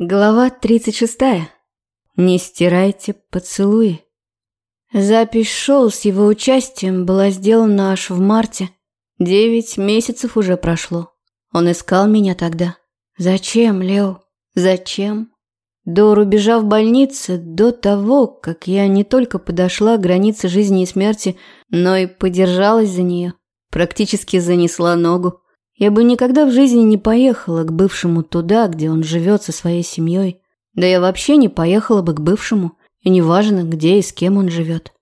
Глава 36. Не стирайте поцелуи. Запись шоу с его участием была сделана аж в марте. Девять месяцев уже прошло. Он искал меня тогда. Зачем, Лео? Зачем? До рубежа в больнице, до того, как я не только подошла к границе жизни и смерти, но и подержалась за нее. Практически занесла ногу. Я бы никогда в жизни не поехала к бывшему туда, где он живет со своей семьей. Да я вообще не поехала бы к бывшему, и неважно, где и с кем он живет.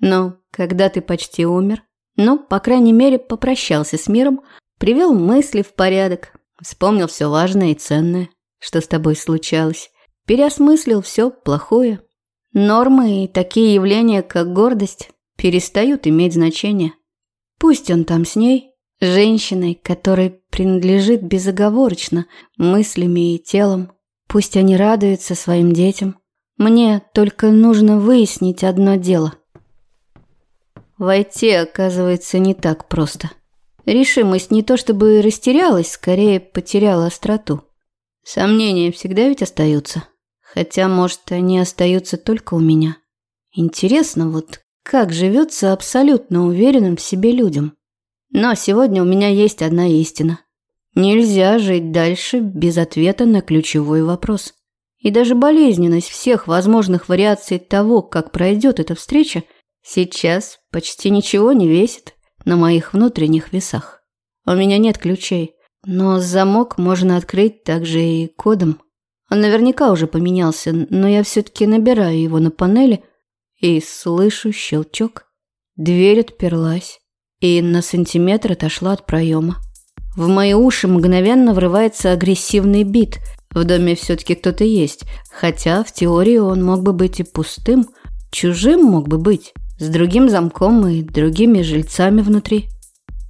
Но когда ты почти умер, ну, по крайней мере, попрощался с миром, привел мысли в порядок, вспомнил все важное и ценное, что с тобой случалось, переосмыслил все плохое. Нормы и такие явления, как гордость, перестают иметь значение. Пусть он там с ней, Женщиной, которой принадлежит безоговорочно мыслями и телом. Пусть они радуются своим детям. Мне только нужно выяснить одно дело. Войти, оказывается, не так просто. Решимость не то чтобы растерялась, скорее потеряла остроту. Сомнения всегда ведь остаются. Хотя, может, они остаются только у меня. Интересно вот, как живется абсолютно уверенным в себе людям. Но сегодня у меня есть одна истина. Нельзя жить дальше без ответа на ключевой вопрос. И даже болезненность всех возможных вариаций того, как пройдет эта встреча, сейчас почти ничего не весит на моих внутренних весах. У меня нет ключей, но замок можно открыть также и кодом. Он наверняка уже поменялся, но я все-таки набираю его на панели и слышу щелчок. Дверь отперлась и на сантиметр отошла от проема. В мои уши мгновенно врывается агрессивный бит. В доме все-таки кто-то есть, хотя в теории он мог бы быть и пустым, чужим мог бы быть, с другим замком и другими жильцами внутри.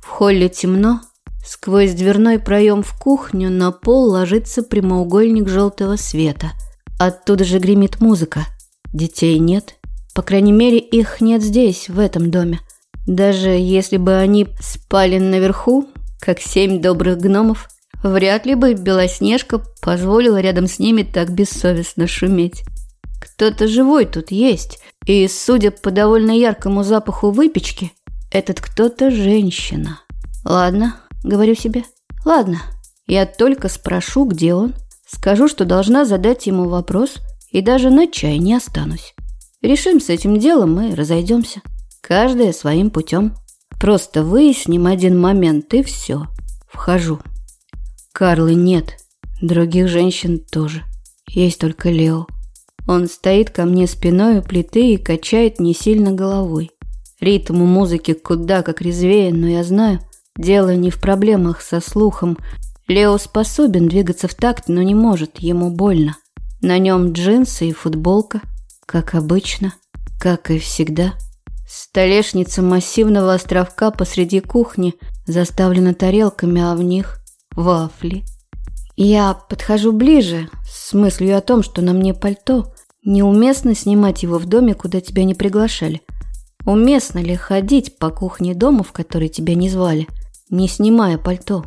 В холле темно. Сквозь дверной проем в кухню на пол ложится прямоугольник желтого света. Оттуда же гремит музыка. Детей нет. По крайней мере, их нет здесь, в этом доме. Даже если бы они спали наверху, как семь добрых гномов, вряд ли бы Белоснежка позволила рядом с ними так бессовестно шуметь. Кто-то живой тут есть, и, судя по довольно яркому запаху выпечки, этот кто-то женщина. Ладно, говорю себе, ладно, я только спрошу, где он, скажу, что должна задать ему вопрос, и даже на чай не останусь. Решим с этим делом и разойдемся. Каждая своим путем. Просто выясним один момент и все. Вхожу. Карлы нет. Других женщин тоже. Есть только Лео. Он стоит ко мне спиной у плиты и качает не сильно головой. Ритм музыки куда как резвее, но я знаю, дело не в проблемах со слухом. Лео способен двигаться в такт, но не может, ему больно. На нем джинсы и футболка, как обычно, как и всегда. Столешница массивного островка посреди кухни заставлена тарелками, а в них вафли. Я подхожу ближе с мыслью о том, что на мне пальто. Неуместно снимать его в доме, куда тебя не приглашали. Уместно ли ходить по кухне дома, в который тебя не звали, не снимая пальто?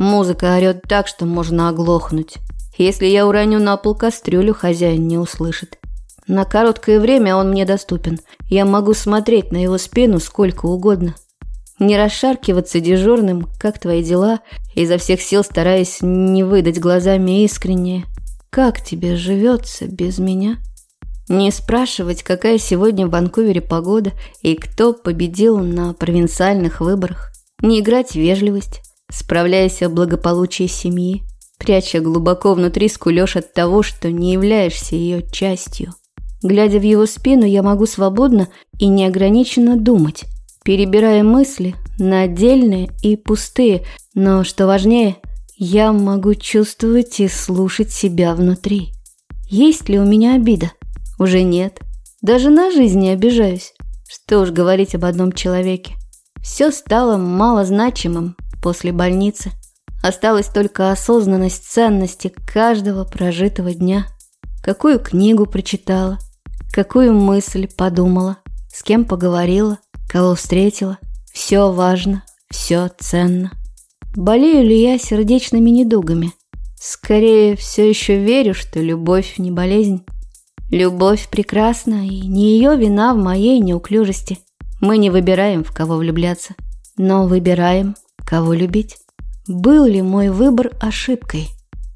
Музыка орёт так, что можно оглохнуть. Если я уроню на пол кастрюлю, хозяин не услышит. На короткое время он мне доступен. Я могу смотреть на его спину сколько угодно. Не расшаркиваться дежурным, как твои дела, изо всех сил стараясь не выдать глазами искреннее. Как тебе живется без меня? Не спрашивать, какая сегодня в Ванкувере погода и кто победил на провинциальных выборах. Не играть в вежливость, справляясь о благополучии семьи, пряча глубоко внутри скулёж от того, что не являешься ее частью. Глядя в его спину, я могу свободно и неограниченно думать, перебирая мысли на отдельные и пустые, но, что важнее, я могу чувствовать и слушать себя внутри. Есть ли у меня обида? Уже нет. Даже на жизнь не обижаюсь. Что уж говорить об одном человеке. Все стало малозначимым после больницы. Осталась только осознанность ценности каждого прожитого дня. Какую книгу прочитала – Какую мысль подумала, с кем поговорила, кого встретила. Все важно, все ценно. Болею ли я сердечными недугами? Скорее, все еще верю, что любовь не болезнь. Любовь прекрасна, и не ее вина в моей неуклюжести. Мы не выбираем, в кого влюбляться, но выбираем, кого любить. Был ли мой выбор ошибкой?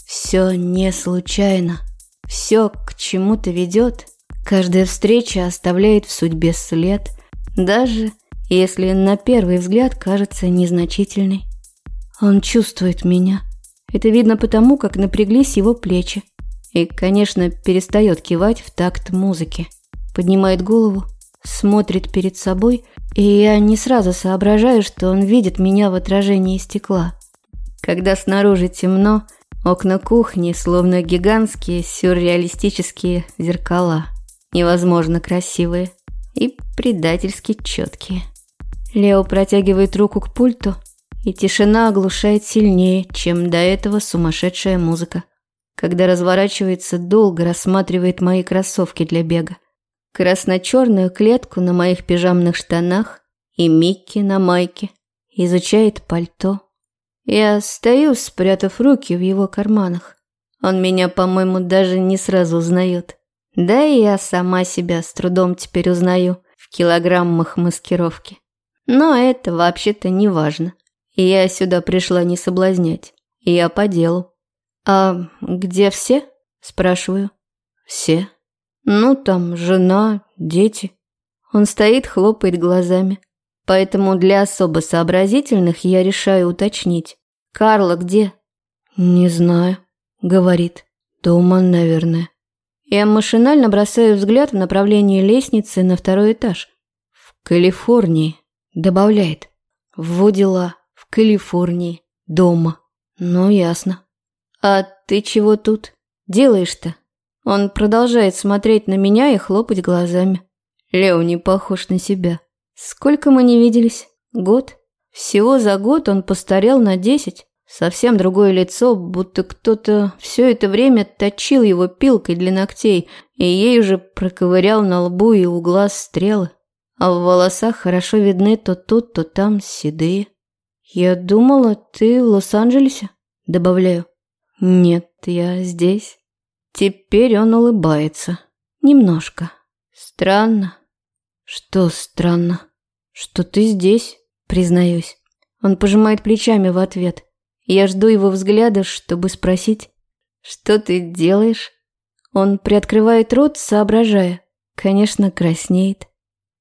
Все не случайно. Все к чему-то ведет. Каждая встреча оставляет в судьбе след, даже если на первый взгляд кажется незначительной. Он чувствует меня. Это видно потому, как напряглись его плечи. И, конечно, перестает кивать в такт музыки. Поднимает голову, смотрит перед собой, и я не сразу соображаю, что он видит меня в отражении стекла. Когда снаружи темно, окна кухни словно гигантские сюрреалистические зеркала. Невозможно красивые и предательски четкие. Лео протягивает руку к пульту, и тишина оглушает сильнее, чем до этого сумасшедшая музыка когда разворачивается, долго рассматривает мои кроссовки для бега. Красно-черную клетку на моих пижамных штанах и Микки на майке. Изучает пальто. Я стою, спрятав руки в его карманах. Он меня, по-моему, даже не сразу узнает. Да и я сама себя с трудом теперь узнаю в килограммах маскировки. Но это вообще-то не важно. Я сюда пришла не соблазнять. Я по делу. «А где все?» – спрашиваю. «Все. Ну, там жена, дети». Он стоит, хлопает глазами. Поэтому для особо сообразительных я решаю уточнить. «Карла где?» «Не знаю», – говорит. «Дома, наверное». Я машинально бросаю взгляд в направлении лестницы на второй этаж. «В Калифорнии», – добавляет. «Во дела, в Калифорнии, дома». «Ну, ясно». «А ты чего тут делаешь-то?» Он продолжает смотреть на меня и хлопать глазами. Лео не похож на себя. Сколько мы не виделись? Год? Всего за год он постарел на десять. Совсем другое лицо, будто кто-то все это время точил его пилкой для ногтей, и ей уже проковырял на лбу и у глаз стрелы. А в волосах хорошо видны то тут, то там седые. «Я думала, ты в Лос-Анджелесе?» Добавляю. «Нет, я здесь». Теперь он улыбается. Немножко. Странно. Что странно? Что ты здесь, признаюсь. Он пожимает плечами в ответ. Я жду его взгляда, чтобы спросить, что ты делаешь? Он приоткрывает рот, соображая. Конечно, краснеет.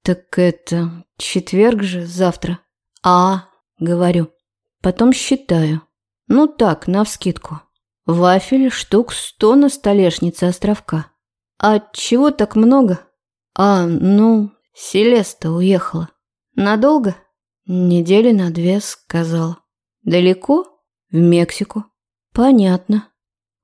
Так это четверг же завтра. А, говорю. Потом считаю. Ну так, навскидку. Вафель штук сто на столешнице островка. А чего так много? А, ну, Селеста уехала. Надолго? Недели на две, сказал. Далеко? В Мексику. Понятно.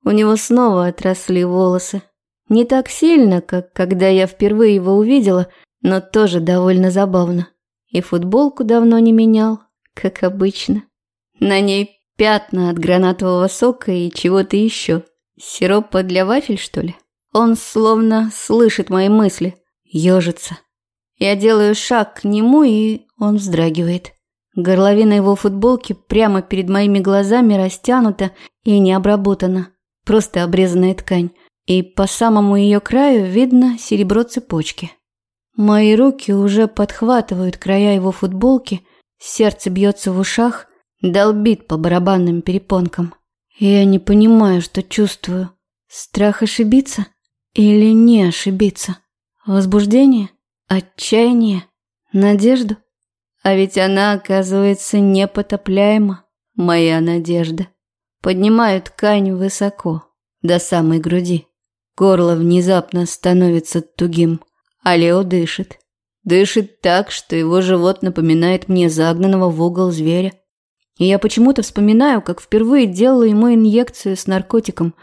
У него снова отросли волосы. Не так сильно, как когда я впервые его увидела, но тоже довольно забавно. И футболку давно не менял, как обычно. На ней Пятна от гранатового сока и чего-то еще. Сиропа для вафель, что ли? Он словно слышит мои мысли. Ежится. Я делаю шаг к нему, и он вздрагивает. Горловина его футболки прямо перед моими глазами растянута и не обработана. Просто обрезанная ткань. И по самому ее краю видно серебро цепочки. Мои руки уже подхватывают края его футболки, сердце бьется в ушах, долбит по барабанным перепонкам. Я не понимаю, что чувствую. Страх ошибиться или не ошибиться? Возбуждение? Отчаяние? Надежду? А ведь она, оказывается, непотопляема, моя надежда. Поднимаю ткань высоко, до самой груди. Горло внезапно становится тугим, а Лео дышит. Дышит так, что его живот напоминает мне загнанного в угол зверя. И я почему-то вспоминаю, как впервые делала ему инъекцию с наркотиком.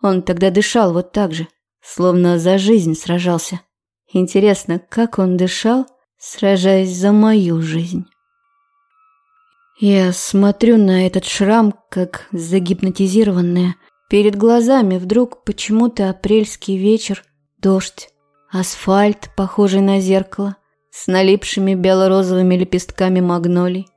Он тогда дышал вот так же, словно за жизнь сражался. Интересно, как он дышал, сражаясь за мою жизнь? Я смотрю на этот шрам, как загипнотизированная. Перед глазами вдруг почему-то апрельский вечер, дождь, асфальт, похожий на зеркало, с налипшими бело-розовыми лепестками магнолий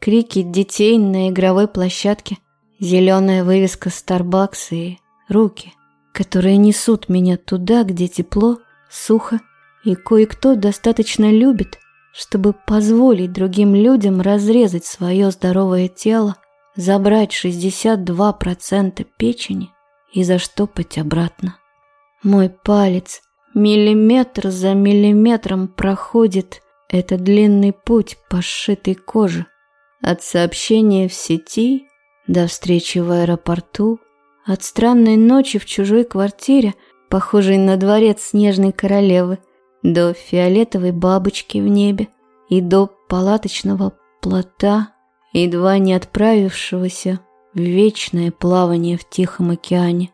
крики детей на игровой площадке. зеленая вывеска Starbucks и руки, которые несут меня туда, где тепло, сухо и кое-кто достаточно любит, чтобы позволить другим людям разрезать свое здоровое тело, забрать 62% печени и заштопать обратно. Мой палец миллиметр за миллиметром проходит этот длинный путь по сшитой коже. От сообщения в сети до встречи в аэропорту, от странной ночи в чужой квартире, похожей на дворец снежной королевы, до фиолетовой бабочки в небе и до палаточного плота, едва не отправившегося в вечное плавание в Тихом океане.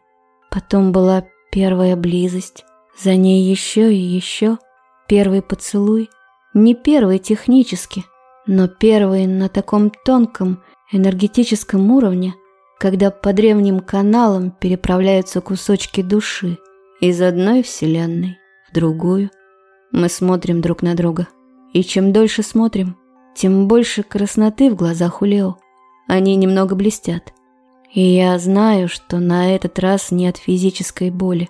Потом была первая близость, за ней еще и еще, первый поцелуй, не первый технически, но первый на таком тонком энергетическом уровне, когда по древним каналам переправляются кусочки души из одной вселенной в другую. Мы смотрим друг на друга. И чем дольше смотрим, тем больше красноты в глазах у Лео. Они немного блестят. И я знаю, что на этот раз нет физической боли.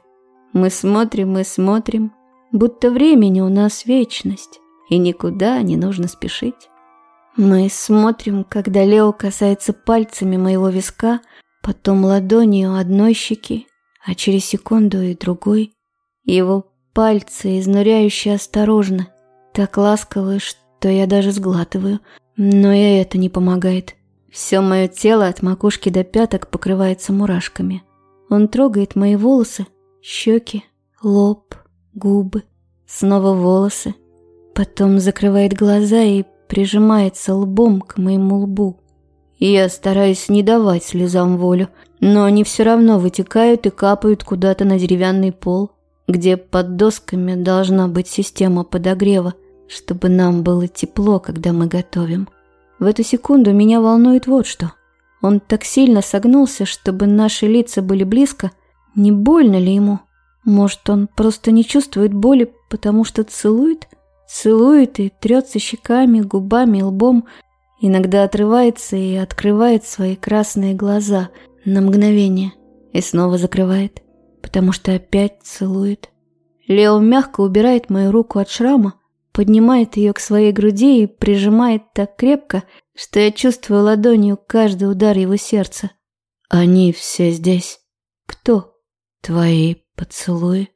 Мы смотрим и смотрим, будто времени у нас вечность, и никуда не нужно спешить. Мы смотрим, когда Лео касается пальцами моего виска, потом ладонью одной щеки, а через секунду и другой. Его пальцы изнуряющие осторожно, так ласковые, что я даже сглатываю, но и это не помогает. Все мое тело от макушки до пяток покрывается мурашками. Он трогает мои волосы, щеки, лоб, губы, снова волосы. Потом закрывает глаза и прижимается лбом к моему лбу. Я стараюсь не давать слезам волю, но они все равно вытекают и капают куда-то на деревянный пол, где под досками должна быть система подогрева, чтобы нам было тепло, когда мы готовим. В эту секунду меня волнует вот что. Он так сильно согнулся, чтобы наши лица были близко. Не больно ли ему? Может, он просто не чувствует боли, потому что целует? Целует и трется щеками, губами, лбом. Иногда отрывается и открывает свои красные глаза на мгновение. И снова закрывает, потому что опять целует. Лео мягко убирает мою руку от шрама, поднимает ее к своей груди и прижимает так крепко, что я чувствую ладонью каждый удар его сердца. Они все здесь. Кто? Твои поцелуи.